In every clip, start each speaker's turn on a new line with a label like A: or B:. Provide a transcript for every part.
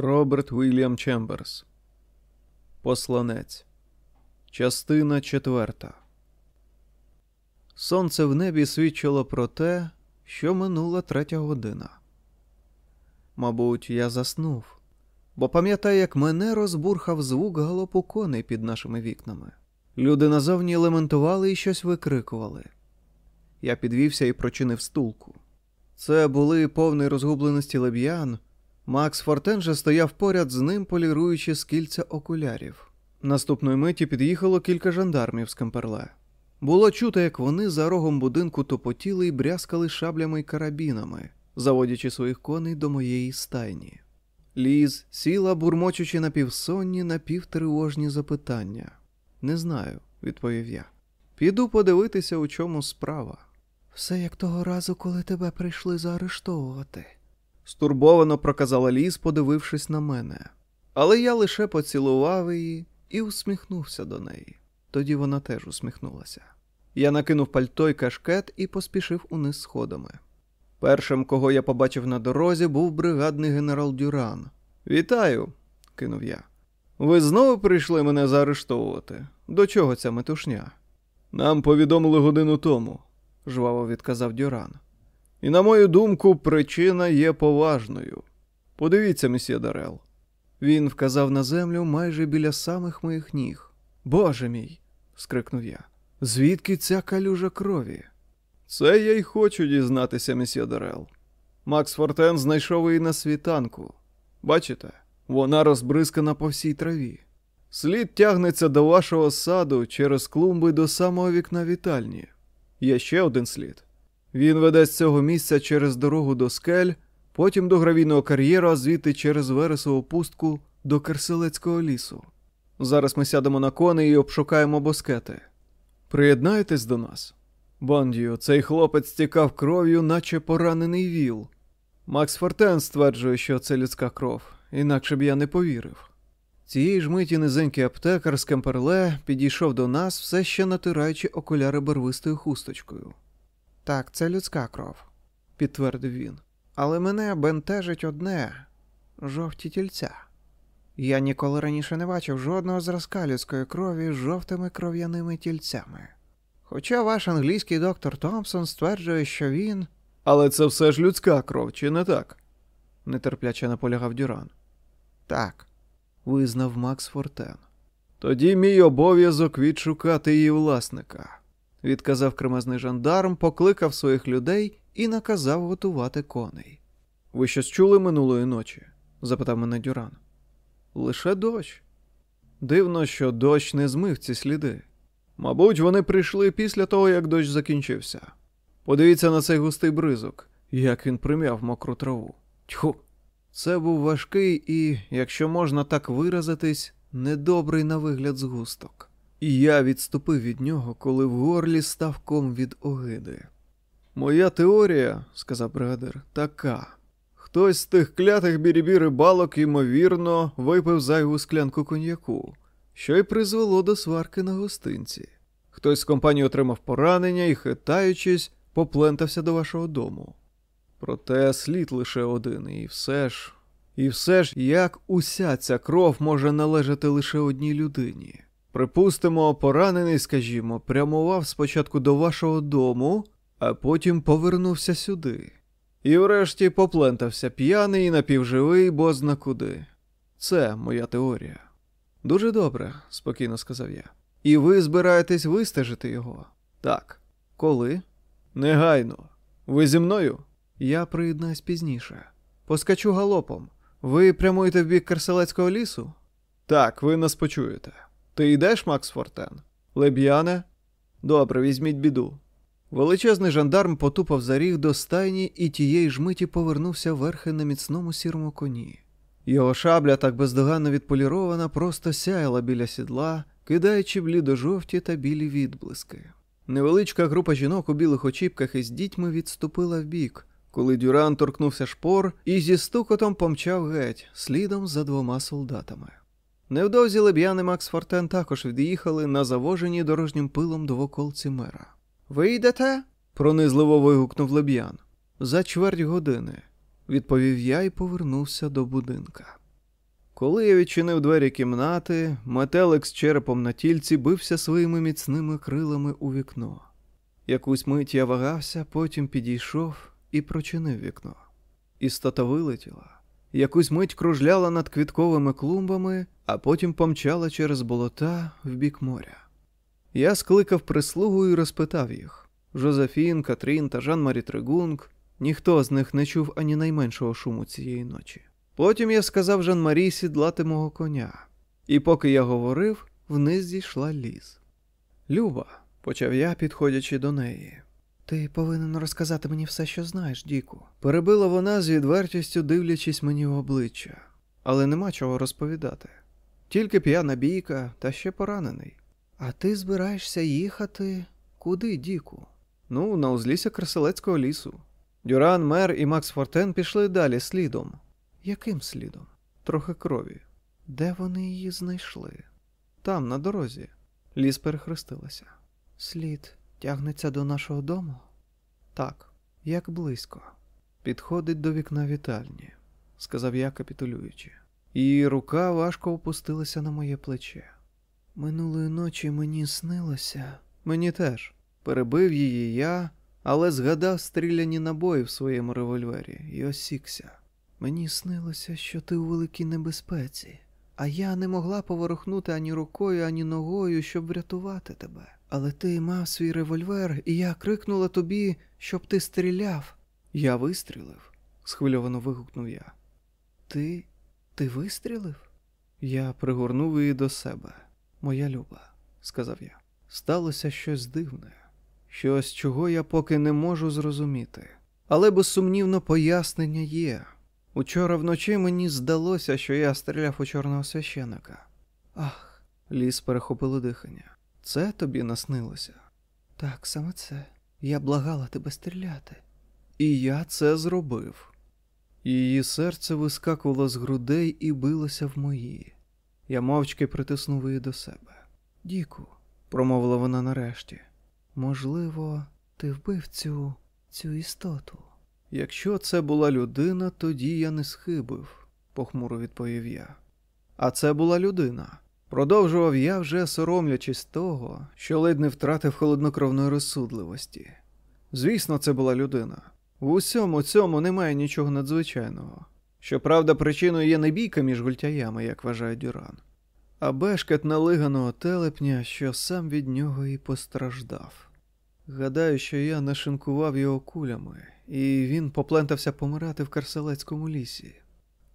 A: Роберт Вільям Чемберс. Посланець. Частина четверта. Сонце в небі свідчило про те, що минула третя година. Мабуть, я заснув, бо пам'ятаю, як мене розбурхав звук галопу коней під нашими вікнами. Люди назовні лементували і щось викрикували. Я підвівся і прочинив стулку. Це були повний розгубленості леб'ян. Макс Фортен же стояв поряд з ним, поліруючи з кільця окулярів. Наступної миті під'їхало кілька жандармів з Кемперле. Було чути, як вони за рогом будинку топотіли і брязкали шаблями й карабінами, заводячи своїх коней до моєї стайні. Ліз сіла, бурмочучи напівсонні, напівтривожні запитання. Не знаю, відповів я. Піду подивитися, у чому справа. Все як того разу, коли тебе прийшли заарештовувати. Стурбовано проказала Ліз, подивившись на мене. Але я лише поцілував її і усміхнувся до неї. Тоді вона теж усміхнулася. Я накинув пальто й кашкет і поспішив униз сходами. Першим, кого я побачив на дорозі, був бригадний генерал Дюран. Вітаю, кинув я. Ви знову прийшли мене заарештовувати? До чого ця метушня? Нам повідомили годину тому, жваво відказав Дюран. І, на мою думку, причина є поважною. Подивіться, месьє Дарел. Він вказав на землю майже біля самих моїх ніг. Боже мій. скрикнув я. Звідки ця калюжа крові? Це я й хочу дізнатися, месьє Дарел. Макс Фортен знайшов її на світанку. Бачите, вона розбризкана по всій траві. Слід тягнеться до вашого саду через клумби до самого вікна вітальні. Є ще один слід. Він веде з цього місця через дорогу до скель, потім до гравійного кар'єру, а звідти через вересову пустку до Керселецького лісу. Зараз ми сядемо на коней і обшукаємо боскети. Приєднаєтесь до нас? Бондію, цей хлопець тікав кров'ю, наче поранений віл. Макс Фортен стверджує, що це людська кров, інакше б я не повірив. Цієї ж миті низенький аптекар з Кемперле підійшов до нас, все ще натираючи окуляри барвистою хусточкою. Так, це людська кров, підтвердив він. Але мене бентежить одне жовті тільця. Я ніколи раніше не бачив жодного зразка людської крові з жовтими кров'яними тільцями. Хоча ваш англійський доктор Томпсон стверджує, що він. Але це все ж людська кров, чи не так? нетерпляче наполягав Дюран. Так, визнав Макс Фортен. Тоді мій обов'язок відшукати її власника відказав кремезний жандарм, покликав своїх людей і наказав готувати коней. Ви щось чули минулої ночі? запитав мене Дюран. Лише дощ. Дивно, що дощ не змив ці сліди. Мабуть, вони прийшли після того, як дощ закінчився. Подивіться на цей густий бризок, як він прим'яв мокру траву. Тьху! Це був важкий і, якщо можна так виразитись, недобрий на вигляд згусток. І я відступив від нього, коли в горлі став ком від огиди. Моя теорія, сказав бригадир, така. Хтось з тих клятих бірібі рибалок, ймовірно, випив зайву склянку коньяку, що й призвело до сварки на гостинці. Хтось з компанії отримав поранення і, хитаючись, поплентався до вашого дому. Проте слід лише один, і все ж, і все ж, як уся ця кров може належати лише одній людині. Припустимо, поранений, скажімо, прямував спочатку до вашого дому, а потім повернувся сюди. І врешті поплентався п'яний і напівживий, бозна куди. Це моя теорія. Дуже добре, спокійно сказав я. І ви збираєтесь вистежити його? Так. Коли? Негайно. Ви зі мною? Я приєднаюсь пізніше. Поскачу галопом. Ви прямуєте в бік Керселецького лісу? Так, ви нас почуєте. Ти йдеш, Макс Фортен? Леб'яне? Добре, візьміть біду. Величезний жандарм потупав за ріг до стайні і тієї ж миті повернувся верхи на міцному сірому коні. Його шабля, так бездоганно відполірована, просто сяяла біля сідла, кидаючи блідо-жовті та білі відблиски. Невеличка група жінок у білих очіпках із дітьми відступила вбік, коли Дюран торкнувся шпор і зі стукотом помчав геть, слідом за двома солдатами. Невдовзі леб'яни Макс Фортен також від'їхали на завоженій дорожнім пилом двоколці мера. Ви йдете? пронизливо вигукнув леб'ян. За чверть години, відповів я і повернувся до будинка. Коли я відчинив двері кімнати, метелик з черепом на тільці бився своїми міцними крилами у вікно. Якусь мить я вагався, потім підійшов і прочинив вікно. Істота вилетіла. Якусь мить кружляла над квітковими клумбами, а потім помчала через болота в бік моря. Я скликав прислугу і розпитав їх Жозефін, Катрін та Жан Марі Тригунг. Ніхто з них не чув ані найменшого шуму цієї ночі. Потім я сказав Жан Марі сідлати мого коня, і поки я говорив, вниз зійшла ліс. Люба, почав я, підходячи до неї. Ти повинен розказати мені все, що знаєш, Діку. Перебила вона з відвертістю, дивлячись мені в обличчя, але нема чого розповідати. Тільки п'яна бійка та ще поранений. А ти збираєшся їхати куди, Діку? Ну, на узлісся Краселецького лісу. Дюран, Мер і Макс Фортен пішли далі слідом. Яким слідом? Трохи крові. Де вони її знайшли? Там, на дорозі. Ліс перехрестилася. Слід тягнеться до нашого дому? Так, як близько. Підходить до вікна вітальні, сказав я, капітулюючи. Її рука важко опустилася на моє плече. Минулої ночі мені снилося. Мені теж. Перебив її я, але згадав стріляні набої в своєму револьвері і осікся. Мені снилося, що ти у великій небезпеці, а я не могла поворухнути ані рукою, ані ногою, щоб врятувати тебе. Але ти мав свій револьвер, і я крикнула тобі, щоб ти стріляв. Я вистрілив, схвильовано вигукнув я. Ти. ти вистрілив? Я пригорнув її до себе. Моя люба, сказав я. Сталося щось дивне, щось, чого я поки не можу зрозуміти. Але безсумнівно пояснення є. Учора вночі мені здалося, що я стріляв у чорного священика. Ах, ліс перехопило дихання. Це тобі наснилося? Так, саме це. Я благала тебе стріляти. І я це зробив. Її серце вискакувало з грудей і билося в мої. Я мовчки притиснув її до себе. Діку, промовила вона нарешті. Можливо, ти вбив цю цю істоту. Якщо це була людина, тоді я не схибив, похмуро відповів я. А це була людина. Продовжував я, вже соромлячись того, що ледь не втратив холоднокровної розсудливості. Звісно, це була людина. В усьому цьому немає нічого надзвичайного. Щоправда, причиною є не бійка між гультяями, як вважає Дюран, а бешкет налиганого телепня, що сам від нього і постраждав. Гадаю, що я нашинкував його кулями, і він поплентався помирати в Карселецькому лісі.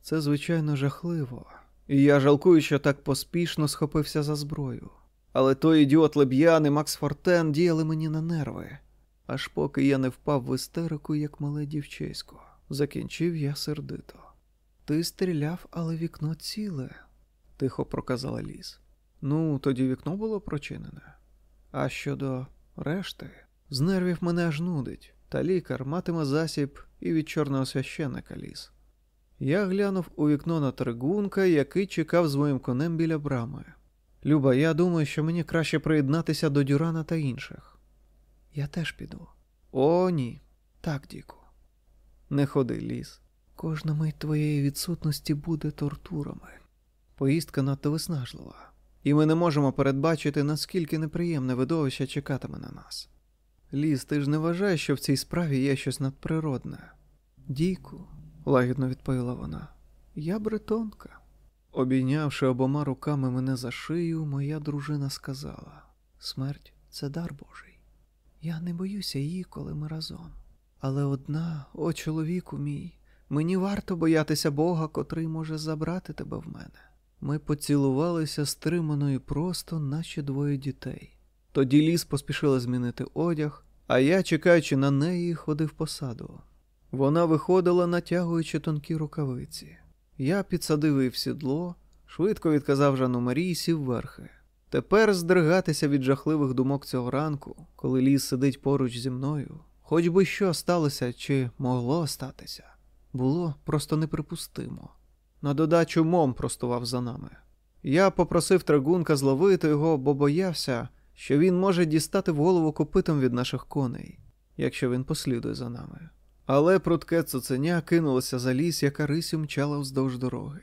A: Це, звичайно, жахливо, і я жалкую, що так поспішно схопився за зброю. Але той ідіот Леб'ян і Макс Фортен діяли мені на нерви, аж поки я не впав в істерику, як мале дівчисько. Закінчив я сердито. Ти стріляв, але вікно ціле, тихо проказала ліс. Ну, тоді вікно було прочинене. А щодо решти, з нервів мене аж нудить, та лікар матиме засіб і від чорного священника ліс. Я глянув у вікно на тригунка, який чекав з моїм конем біля брами. Люба, я думаю, що мені краще приєднатися до Дюрана та інших. Я теж піду. О, ні. Так, Діку. Не ходи, ліс. Кожна мить твоєї відсутності буде тортурами. Поїздка надто виснажлива, і ми не можемо передбачити, наскільки неприємне видовище чекатиме на нас. Ліс, ти ж не вважаєш, що в цій справі є щось надприродне? Діку, лагідно відповіла вона, я бретонка. Обійнявши обома руками мене за шию, моя дружина сказала: Смерть це дар Божий. Я не боюся її, коли ми разом. Але одна, о чоловіку мій, мені варто боятися Бога, котрий може забрати тебе в мене. Ми поцілувалися стримано і просто, наче двоє дітей. Тоді ліс поспішила змінити одяг, а я, чекаючи на неї, ходив по саду. Вона виходила, натягуючи тонкі рукавиці. Я підсадив її в сідло, швидко відказав Жану Марії сів верхи. Тепер здригатися від жахливих думок цього ранку, коли ліс сидить поруч зі мною, хоч би що сталося чи могло статися, було просто неприпустимо. На додачу мом простував за нами. Я попросив трагунка зловити його, бо боявся, що він може дістати в голову копитом від наших коней, якщо він послідує за нами. Але прудке цуценя кинулося за ліс, яка рисю мчала вздовж дороги.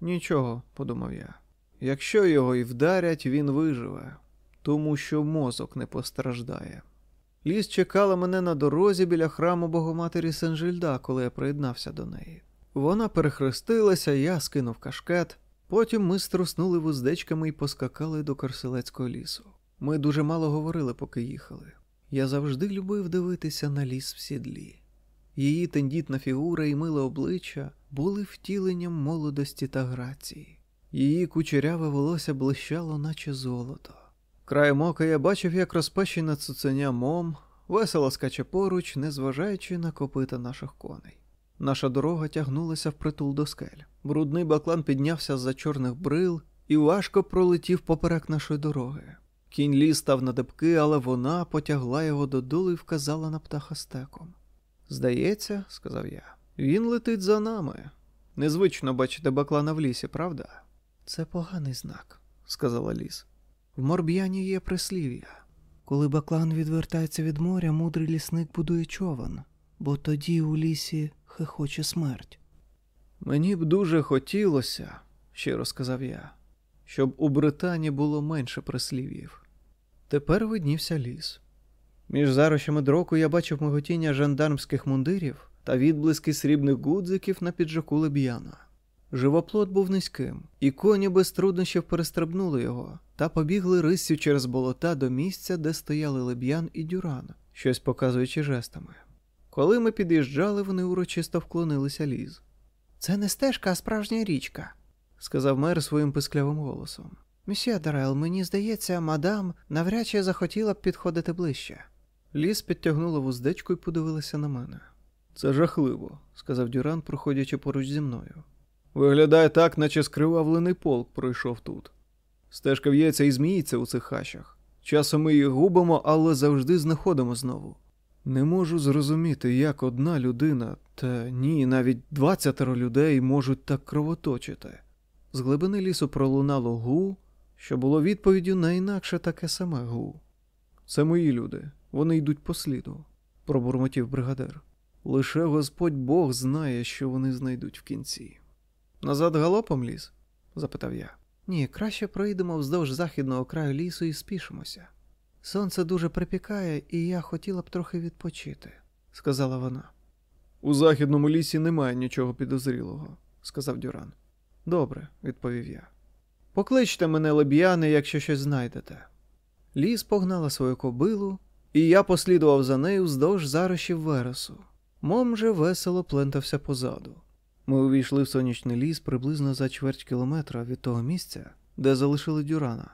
A: Нічого, подумав я. Якщо його і вдарять, він виживе, тому що мозок не постраждає. Ліс чекала мене на дорозі біля храму Богоматері Сен-Жильда, коли я приєднався до неї. Вона перехрестилася, я скинув кашкет. Потім ми струснули вуздечками і поскакали до Корселецького лісу. Ми дуже мало говорили, поки їхали. Я завжди любив дивитися на ліс в сідлі. Її тендітна фігура і миле обличчя були втіленням молодості та грації. Її кучеряве волосся блищало, наче золото. Краєм ока я бачив, як розпещена цуценя мом весело скаче поруч, незважаючи на копита наших коней. Наша дорога тягнулася впритул до скель. Брудний баклан піднявся з-за чорних брил і важко пролетів поперек нашої дороги. Кінь ліс став на дебки, але вона потягла його додолу і вказала на птаха стеком. Здається, сказав я, він летить за нами. Незвично бачити баклана в лісі, правда? Це поганий знак, сказала ліс. В морб'яні є прислів'я. Коли баклан відвертається від моря, мудрий лісник будує човен, бо тоді у лісі хихоче смерть. Мені б дуже хотілося, щиро сказав я, щоб у Британії було менше прислів'їв. Тепер виднівся ліс. Між зарощами дроку я бачив миготіння жандармських мундирів та відблиски срібних гудзиків на піджаку леб'яна. Живоплот був низьким, і коні без труднощів перестрибнули його та побігли риссю через болота до місця, де стояли леб'ян і дюран, щось показуючи жестами. Коли ми під'їжджали, вони урочисто вклонилися ліз. Це не стежка, а справжня річка, сказав мер своїм писклявим голосом. Місьє Дарел, мені здається, мадам навряд чи захотіла б підходити ближче. Ліс підтягнула вуздечку і подивилася на мене. Це жахливо, сказав Дюран, проходячи поруч зі мною. Виглядає так, наче скривавлений полк пройшов тут. Стежка в'ється і зміється у цих хащах. Часом ми їх губимо, але завжди знаходимо знову. Не можу зрозуміти, як одна людина, та ні, навіть двадцятеро людей можуть так кровоточити. З глибини лісу пролунало гу, що було відповіддю на інакше таке саме гу. Це мої люди, вони йдуть по сліду, пробурмотів бригадир. Лише Господь Бог знає, що вони знайдуть в кінці. Назад галопом ліс? запитав я. Ні, краще пройдемо вздовж західного краю лісу і спішимося. Сонце дуже припікає, і я хотіла б трохи відпочити, сказала вона. У західному лісі немає нічого підозрілого, сказав Дюран. Добре, відповів я. Покличте мене, леб'яни, якщо щось знайдете. Ліс погнала свою кобилу, і я послідував за нею вздовж зарощів вересу. Мом же весело плентався позаду. Ми увійшли в сонячний ліс приблизно за чверть кілометра від того місця, де залишили дюрана.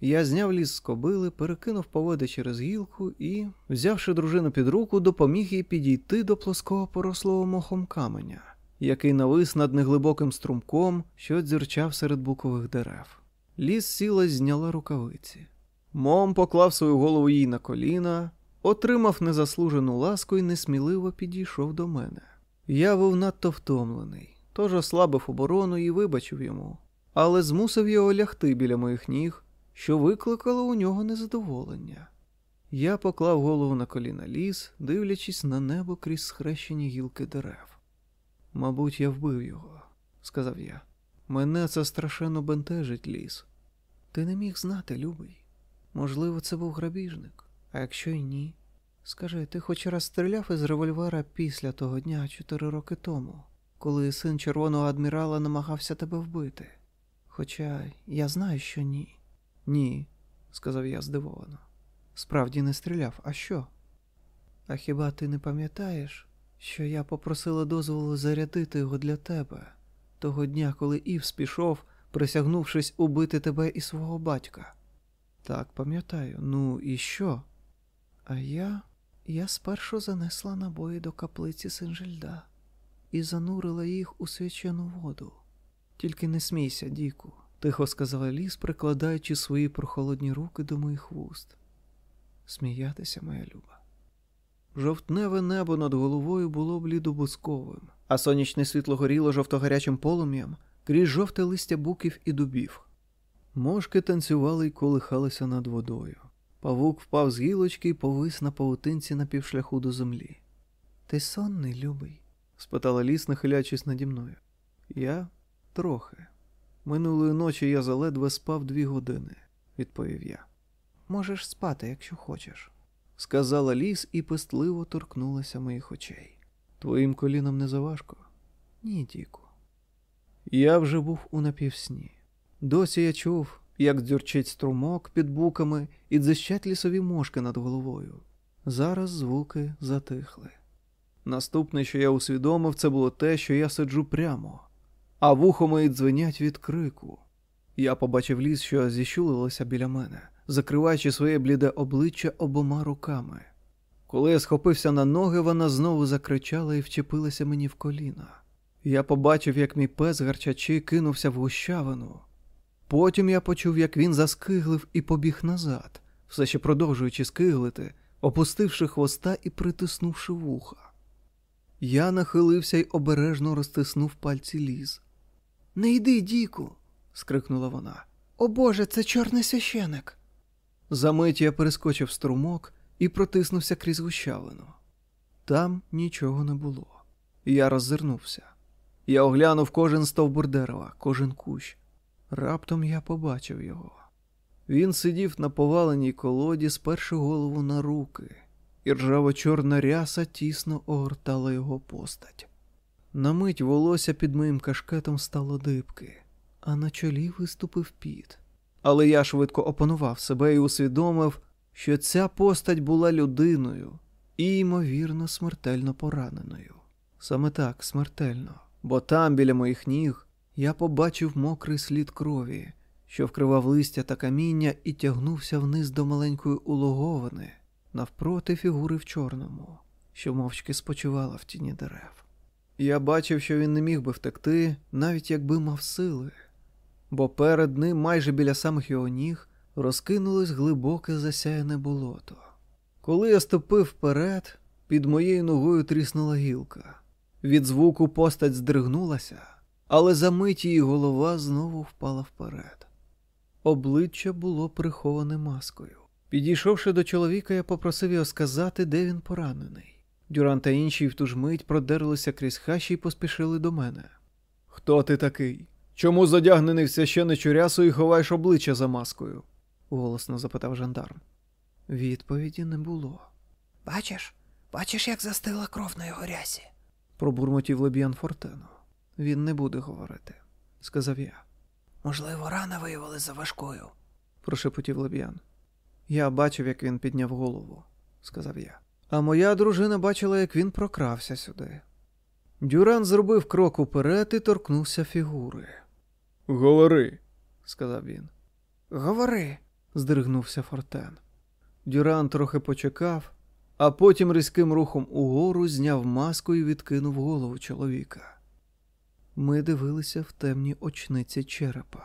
A: Я зняв ліс з кобили, перекинув поводи через гілку і, взявши дружину під руку, допоміг їй підійти до плоского порослого мохом каменя, який навис над неглибоким струмком, що дзюрчав серед букових дерев. Ліс сіла зняла рукавиці. Мом поклав свою голову їй на коліна, отримав незаслужену ласку і несміливо підійшов до мене. Я був надто втомлений, тож ослабив оборону і вибачив йому, але змусив його лягти біля моїх ніг, що викликало у нього незадоволення. Я поклав голову на коліна ліс, дивлячись на небо крізь схрещені гілки дерев. Мабуть, я вбив його, сказав я. Мене це страшенно бентежить ліс. Ти не міг знати, любий. Можливо, це був грабіжник, а якщо й ні. Скажи, ти хоч раз стріляв із револьвера після того дня чотири роки тому, коли син червоного адмірала намагався тебе вбити? Хоча я знаю, що ні. Ні, сказав я здивовано. Справді не стріляв, а що? А хіба ти не пам'ятаєш, що я попросила дозволу зарядити його для тебе того дня, коли Івс пішов, присягнувшись убити тебе і свого батька? Так, пам'ятаю, ну і що? А я. Я спершу занесла набої до каплиці Синжельда і занурила їх у свячену воду. Тільки не смійся, Діку, тихо сказала ліс, прикладаючи свої прохолодні руки до моїх вуст. Сміятися, моя люба. Жовтневе небо над головою було блідобусковим, а сонячне світло горіло жовтогарячим полум'ям крізь жовте листя буків і дубів. Мошки танцювали й колихалися над водою. Павук впав з гілочки і повис на паутинці на півшляху до землі. Ти сонний, любий? спитала ліс, нахилячись наді мною. Я трохи. Минулої ночі я заледве спав дві години, відповів я. Можеш спати, якщо хочеш, сказала ліс і пестливо торкнулася моїх очей. Твоїм колінам не заважко? Ні, Діку. Я вже був у напівсні. Досі я чув, як дзюрчить струмок під буками і дзищать лісові мошки над головою. Зараз звуки затихли. Наступне, що я усвідомив, це було те, що я сиджу прямо, а вухо мої дзвенять від крику. Я побачив ліс, що зіщулилося біля мене, закриваючи своє бліде обличчя обома руками. Коли я схопився на ноги, вона знову закричала і вчепилася мені в коліна. Я побачив, як мій пес гарчачи кинувся в гущавину. Потім я почув, як він заскиглив і побіг назад, все ще продовжуючи скиглити, опустивши хвоста і притиснувши вуха. Я нахилився й обережно розтиснув пальці ліз. Не йди, Діку. скрикнула вона. О Боже, це чорний священик. Замить я перескочив струмок і протиснувся крізь гущавину. Там нічого не було. Я роззирнувся. Я оглянув кожен стовбур дерева, кожен кущ. Раптом я побачив його. Він сидів на поваленій колоді, сперши голову на руки, і ржаво-чорна ряса тісно огортала його постать. На мить волосся під моїм кашкетом стало дибки, а на чолі виступив піт. Але я швидко опанував себе і усвідомив, що ця постать була людиною і, ймовірно, смертельно пораненою. Саме так, смертельно, бо там, біля моїх ніг, я побачив мокрий слід крові, що вкривав листя та каміння і тягнувся вниз до маленької улоговини, навпроти фігури в чорному, що мовчки спочивала в тіні дерев. Я бачив, що він не міг би втекти, навіть якби мав сили, бо перед ним, майже біля самих його ніг, розкинулось глибоке засяяне болото. Коли я ступив вперед, під моєю ногою тріснула гілка. Від звуку постать здригнулася, але за мить її голова знову впала вперед. Обличчя було приховане маскою. Підійшовши до чоловіка, я попросив його сказати, де він поранений. Дюран та інші в ту ж мить продерлися крізь хащі і поспішили до мене. Хто ти такий? Чому задягнений в священичу рясу і ховаєш обличчя за маскою? голосно запитав жандарм. Відповіді не було.
B: Бачиш, бачиш, як застила кров на його рясі.
A: Пробурмотів Леб'ян Фортено. Він не буде говорити, сказав я.
B: Можливо, рана виявили за важкою.
A: прошепотів Леб'ян. Я бачив, як він підняв голову, сказав я. А моя дружина бачила, як він прокрався сюди. Дюран зробив крок уперед і торкнувся фігури. Говори, сказав він.
B: Говори,
A: здригнувся Фортен. Дюран трохи почекав, а потім різким рухом угору зняв маску і відкинув голову чоловіка. Ми дивилися в темні очниці черепа.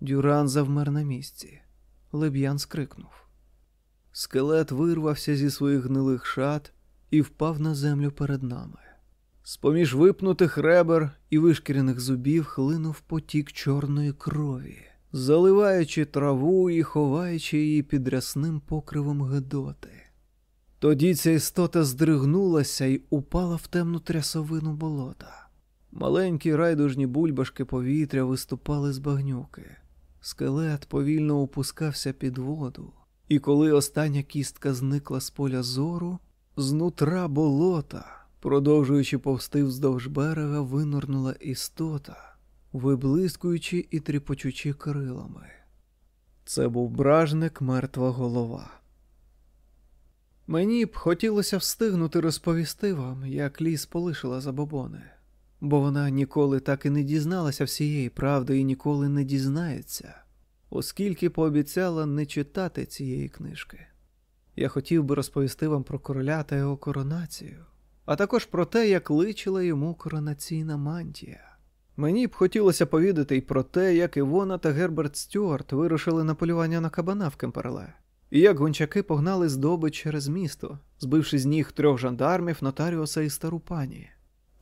A: Дюран завмер на місці. Леб'ян скрикнув. Скелет вирвався зі своїх гнилих шат і впав на землю перед нами. З поміж випнутих ребер і вишкірених зубів хлинув потік чорної крові, заливаючи траву і ховаючи її під рясним покривом гедоти. Тоді ця істота здригнулася і упала в темну трясовину болота. Маленькі райдужні бульбашки повітря виступали з багнюки. Скелет повільно опускався під воду, і коли остання кістка зникла з поля зору, знутра болота, продовжуючи повсти вздовж берега, винурнула істота, виблискуючи і тріпочучи крилами. Це був бражник мертва голова. Мені б хотілося встигнути розповісти вам, як ліс полишила забобони, бо вона ніколи так і не дізналася всієї правди і ніколи не дізнається, оскільки пообіцяла не читати цієї книжки. Я хотів би розповісти вам про короля та його коронацію, а також про те, як личила йому коронаційна мантія. Мені б хотілося повідати й про те, як Івона та Герберт Стюарт вирушили на полювання на кабана в Кемперле, і як гончаки погнали здобич через місто, збивши з ніг трьох жандармів, нотаріуса і стару пані.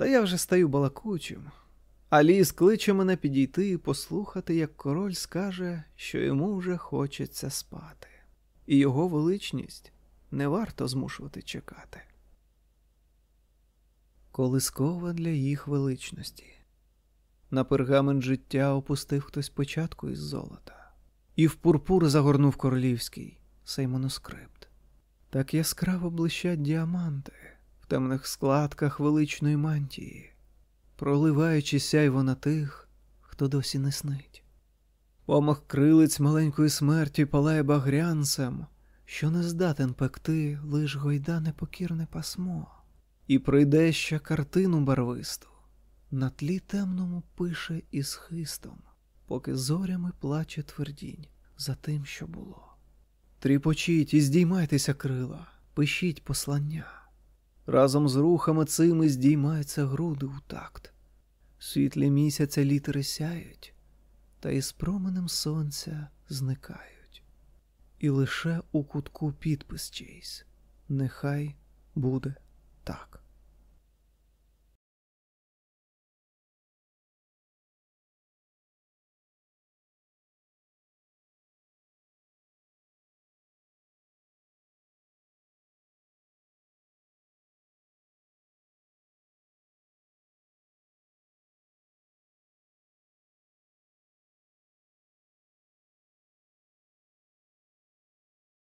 A: Та я вже стаю балакучим. А ліс кличе мене підійти і послухати, як король скаже, що йому вже хочеться спати, і його величність не варто змушувати чекати. Колискова для їх величності. На пергамент життя опустив хтось початку із золота, і в пурпур загорнув королівський сей манускрипт. Так яскраво блищать діаманти темних складках величної мантії, проливаючи сяйво на тих, хто досі не снить. Помах крилиць маленької смерті палає багрянцем, що не здатен пекти лиш гойда непокірне пасмо, і прийде ще картину барвисту, на тлі темному пише із хистом, поки зорями плаче твердінь за тим, що було. Тріпочіть і здіймайтеся крила, пишіть послання. Разом з рухами цими здіймаються груди у такт. Світлі місяця літери сяють, та із променем сонця зникають. І лише у кутку підпис чийсь. Нехай буде так.